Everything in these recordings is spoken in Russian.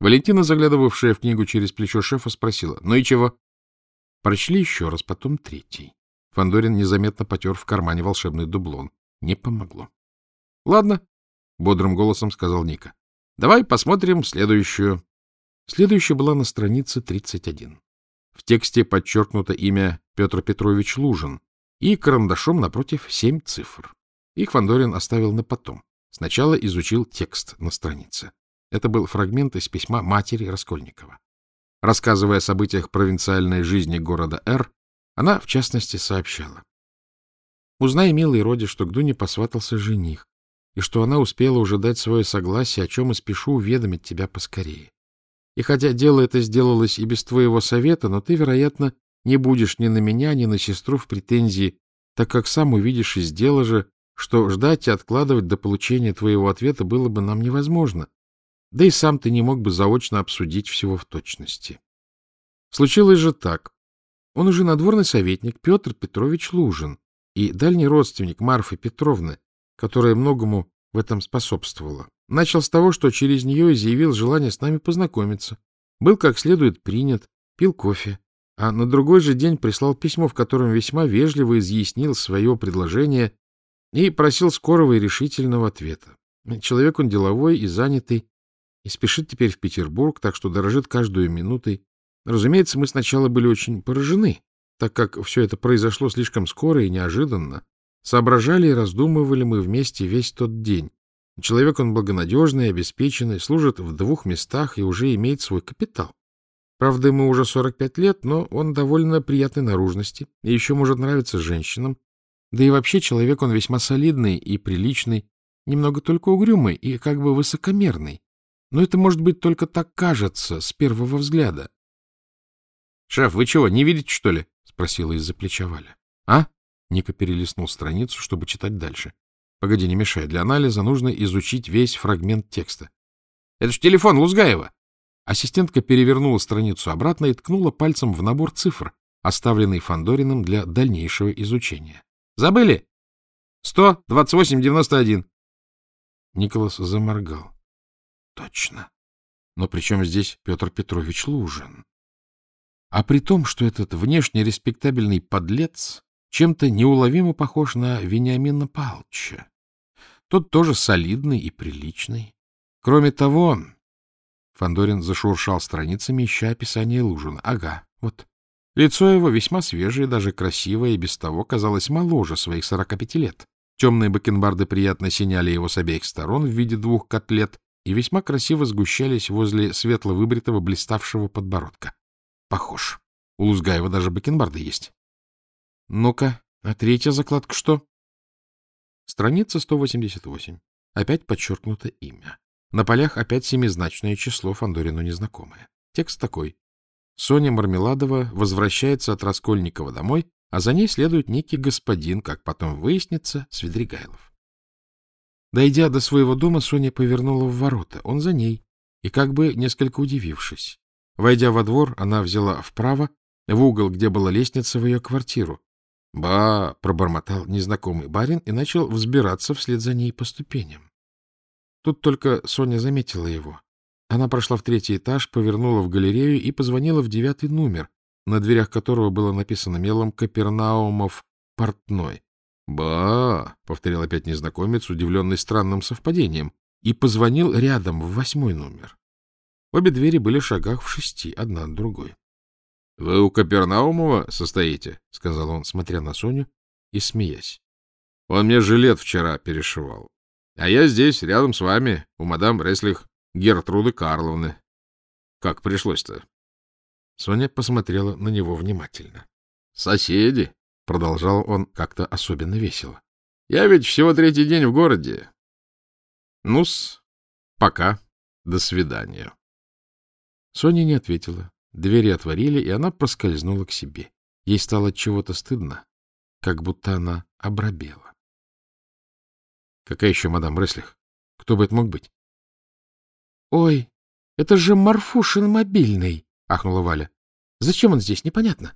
Валентина, заглядывавшая в книгу через плечо шефа, спросила. — Ну и чего? Прочли еще раз, потом третий. Фандорин незаметно потер в кармане волшебный дублон. Не помогло. — Ладно, — бодрым голосом сказал Ника. — Давай посмотрим следующую. Следующая была на странице 31. В тексте подчеркнуто имя Петр Петрович Лужин и карандашом напротив семь цифр. Их Фандорин оставил на потом. Сначала изучил текст на странице. Это был фрагмент из письма матери Раскольникова. Рассказывая о событиях провинциальной жизни города Р, она, в частности, сообщала. «Узнай, милый Роди, что к Дуне посватался жених, и что она успела уже дать свое согласие, о чем и спешу уведомить тебя поскорее. И хотя дело это сделалось и без твоего совета, но ты, вероятно, не будешь ни на меня, ни на сестру в претензии, так как сам увидишь из дела же, что ждать и откладывать до получения твоего ответа было бы нам невозможно, да и сам ты не мог бы заочно обсудить всего в точности. Случилось же так. Он уже надворный советник Петр Петрович Лужин и дальний родственник Марфы Петровны, которая многому в этом способствовала. Начал с того, что через нее изъявил желание с нами познакомиться. Был как следует принят, пил кофе, а на другой же день прислал письмо, в котором весьма вежливо изъяснил свое предложение и просил скорого и решительного ответа. Человек он деловой и занятый, и спешит теперь в Петербург, так что дорожит каждую минутой. Разумеется, мы сначала были очень поражены, так как все это произошло слишком скоро и неожиданно. Соображали и раздумывали мы вместе весь тот день. Человек он благонадежный, обеспеченный, служит в двух местах и уже имеет свой капитал. Правда, ему уже 45 лет, но он довольно приятной наружности и еще может нравиться женщинам. Да и вообще человек он весьма солидный и приличный, немного только угрюмый и как бы высокомерный. Но это, может быть, только так кажется с первого взгляда. — Шеф, вы чего, не видите, что ли? — спросила из-за плеча Валя. — А? — Ника перелистнул страницу, чтобы читать дальше. — Погоди, не мешай. Для анализа нужно изучить весь фрагмент текста. — Это ж телефон Лузгаева! Ассистентка перевернула страницу обратно и ткнула пальцем в набор цифр, оставленный Фандориным для дальнейшего изучения. — Забыли? — Сто двадцать восемь девяносто один. Николас заморгал. Точно. Но при чем здесь Петр Петрович Лужин? А при том, что этот внешне респектабельный подлец чем-то неуловимо похож на Вениамина Павловича. Тот тоже солидный и приличный. Кроме того, Фандорин зашуршал страницами, ища описание Лужина. Ага, вот. Лицо его весьма свежее, даже красивое, и без того казалось моложе своих сорока пяти лет. Темные бакенбарды приятно синяли его с обеих сторон в виде двух котлет, и весьма красиво сгущались возле светло выбритого блиставшего подбородка. Похож. У Лузгаева даже бакенбарды есть. Ну-ка, а третья закладка что? Страница 188. Опять подчеркнуто имя. На полях опять семизначное число Фандорину незнакомое. Текст такой. Соня Мармеладова возвращается от Раскольникова домой, а за ней следует некий господин, как потом выяснится, Свидригайлов. Дойдя до своего дома, Соня повернула в ворота. Он за ней. И как бы несколько удивившись. Войдя во двор, она взяла вправо, в угол, где была лестница в ее квартиру. «Ба!» — пробормотал незнакомый барин и начал взбираться вслед за ней по ступеням. Тут только Соня заметила его. Она прошла в третий этаж, повернула в галерею и позвонила в девятый номер, на дверях которого было написано мелом «Капернаумов портной». «Ба!» — повторил опять незнакомец, удивленный странным совпадением, и позвонил рядом в восьмой номер. Обе двери были в шагах в шести, одна от другой. — Вы у Капернаумова состоите? — сказал он, смотря на Соню и смеясь. — Он мне жилет вчера перешивал. А я здесь, рядом с вами, у мадам Реслих Гертруды Карловны. Как пришлось-то? Соня посмотрела на него внимательно. — Соседи, Продолжал он как-то особенно весело. — Я ведь всего третий день в городе. Ну-с, пока. До свидания. Соня не ответила. Двери отворили, и она проскользнула к себе. Ей стало чего-то стыдно, как будто она обрабела. — Какая еще мадам Реслих? Кто бы это мог быть? — Ой, это же Марфушин мобильный! — ахнула Валя. — Зачем он здесь, непонятно.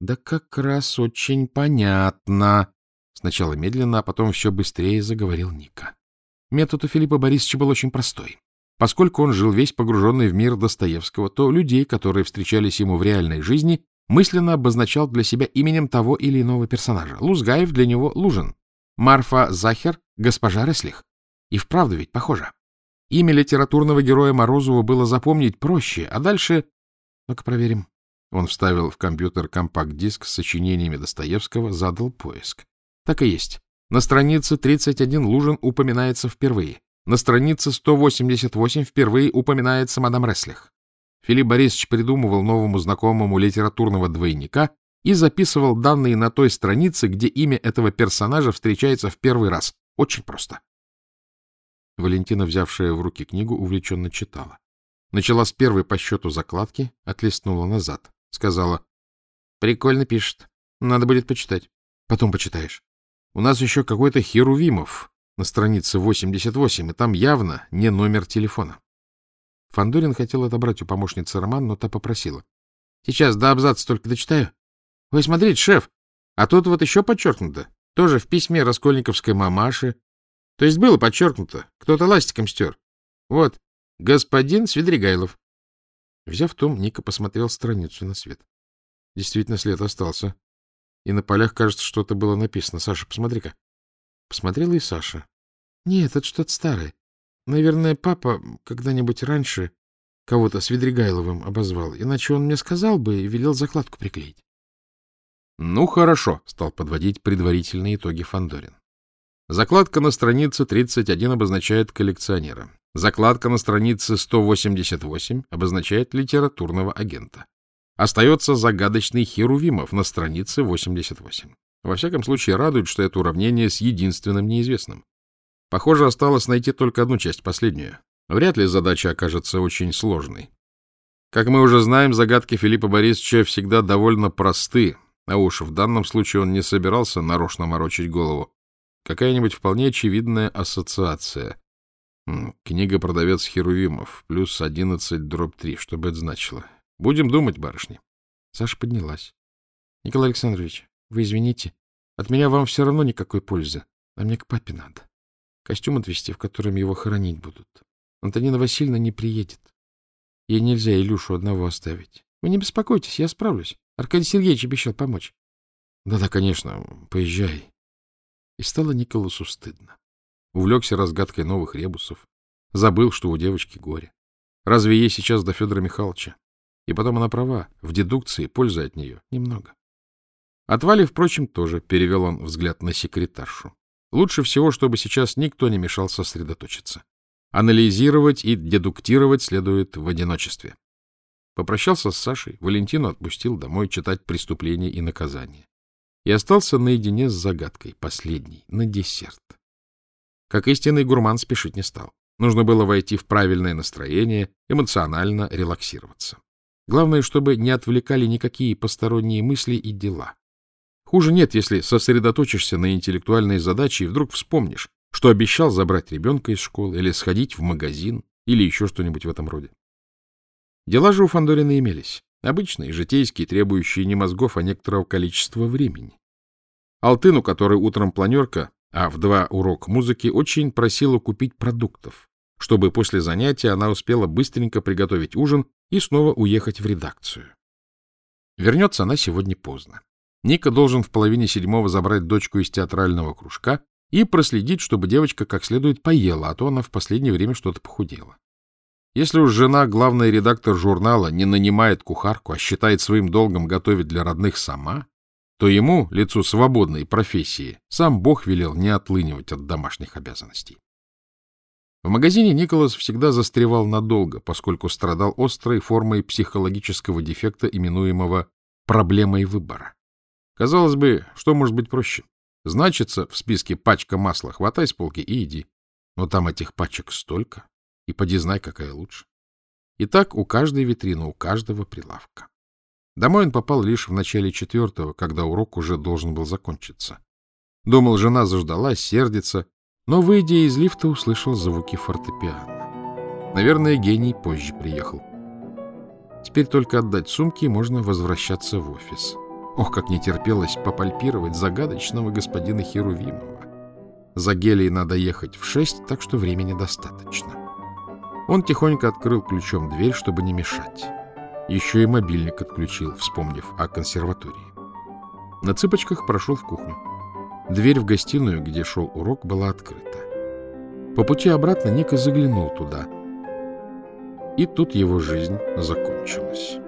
Да как раз очень понятно. Сначала медленно, а потом все быстрее заговорил Ника. Метод у Филиппа Борисовича был очень простой. Поскольку он жил весь погруженный в мир Достоевского, то людей, которые встречались ему в реальной жизни, мысленно обозначал для себя именем того или иного персонажа. Лузгаев для него Лужин, Марфа Захер — госпожа Реслих. И вправду ведь похоже. Имя литературного героя Морозова было запомнить проще, а дальше... Ну-ка проверим. Он вставил в компьютер компакт-диск с сочинениями Достоевского, задал поиск. Так и есть. На странице 31 Лужин упоминается впервые. На странице 188 впервые упоминается мадам Реслих. Филипп Борисович придумывал новому знакомому литературного двойника и записывал данные на той странице, где имя этого персонажа встречается в первый раз. Очень просто. Валентина, взявшая в руки книгу, увлеченно читала. Начала с первой по счету закладки, отлистнула назад. Сказала, прикольно пишет. Надо будет почитать. Потом почитаешь. У нас еще какой-то Херувимов на странице 88, и там явно не номер телефона. Фандорин хотел отобрать у помощницы роман, но та попросила. — Сейчас до абзаца только дочитаю. — Вы смотрите, шеф, а тут вот еще подчеркнуто. Тоже в письме Раскольниковской мамаши. То есть было подчеркнуто. Кто-то ластиком стер. Вот, господин Свидригайлов. Взяв том, Ника посмотрел страницу на свет. Действительно, след остался. И на полях, кажется, что-то было написано. Саша, посмотри-ка. Посмотрела и Саша. Нет, это что-то старое. Наверное, папа когда-нибудь раньше кого-то с Ведригайловым обозвал, иначе он мне сказал бы и велел закладку приклеить. — Ну, хорошо, — стал подводить предварительные итоги Фандорин. Закладка на странице 31 обозначает коллекционера. Закладка на странице 188 обозначает литературного агента. Остается загадочный Херувимов на странице 88. Во всяком случае, радует, что это уравнение с единственным неизвестным. Похоже, осталось найти только одну часть, последнюю. Вряд ли задача окажется очень сложной. Как мы уже знаем, загадки Филиппа Борисовича всегда довольно просты, а уж в данном случае он не собирался нарочно морочить голову. Какая-нибудь вполне очевидная ассоциация. Книга «Продавец Херувимов» плюс одиннадцать дробь три. Что бы это значило? Будем думать, барышни. Саша поднялась. — Николай Александрович, вы извините. От меня вам все равно никакой пользы. А мне к папе надо. Костюм отвезти, в котором его хоронить будут. Антонина Васильевна не приедет. Ей нельзя Илюшу одного оставить. Вы не беспокойтесь, я справлюсь. Аркадий Сергеевич обещал помочь. Да-да, конечно, поезжай. И стало Николасу стыдно. Увлекся разгадкой новых ребусов. Забыл, что у девочки горе. Разве ей сейчас до Федора Михайловича? И потом она права. В дедукции пользы от нее немного. От Вали, впрочем, тоже перевел он взгляд на секретаршу. Лучше всего, чтобы сейчас никто не мешал сосредоточиться. Анализировать и дедуктировать следует в одиночестве. Попрощался с Сашей, Валентину отпустил домой читать «Преступление и наказание». И остался наедине с загадкой, последней, на десерт. Как истинный гурман спешить не стал. Нужно было войти в правильное настроение, эмоционально релаксироваться. Главное, чтобы не отвлекали никакие посторонние мысли и дела. Хуже нет, если сосредоточишься на интеллектуальной задаче и вдруг вспомнишь, что обещал забрать ребенка из школы или сходить в магазин или еще что-нибудь в этом роде. Дела же у Фандорина имелись. Обычные, житейские, требующие не мозгов, а некоторого количества времени. Алтыну, который утром планерка, а в два урок музыки, очень просила купить продуктов, чтобы после занятия она успела быстренько приготовить ужин и снова уехать в редакцию. Вернется она сегодня поздно. Ника должен в половине седьмого забрать дочку из театрального кружка и проследить, чтобы девочка как следует поела, а то она в последнее время что-то похудела. Если уж жена, главный редактор журнала, не нанимает кухарку, а считает своим долгом готовить для родных сама, то ему, лицу свободной профессии, сам Бог велел не отлынивать от домашних обязанностей. В магазине Николас всегда застревал надолго, поскольку страдал острой формой психологического дефекта, именуемого проблемой выбора. Казалось бы, что может быть проще? Значится в списке пачка масла, хватай с полки и иди. Но там этих пачек столько, и поди знай, какая лучше. И так у каждой витрины, у каждого прилавка. Домой он попал лишь в начале четвертого, когда урок уже должен был закончиться. Думал, жена заждалась, сердится, но, выйдя из лифта, услышал звуки фортепиано. Наверное, гений позже приехал. Теперь только отдать сумки, и можно возвращаться в офис. Ох, как не терпелось попальпировать загадочного господина Херувимова. За гелей надо ехать в шесть, так что времени достаточно. Он тихонько открыл ключом дверь, чтобы не мешать. Еще и мобильник отключил, вспомнив о консерватории. На цыпочках прошел в кухню. Дверь в гостиную, где шел урок, была открыта. По пути обратно Ника заглянул туда. И тут его жизнь закончилась.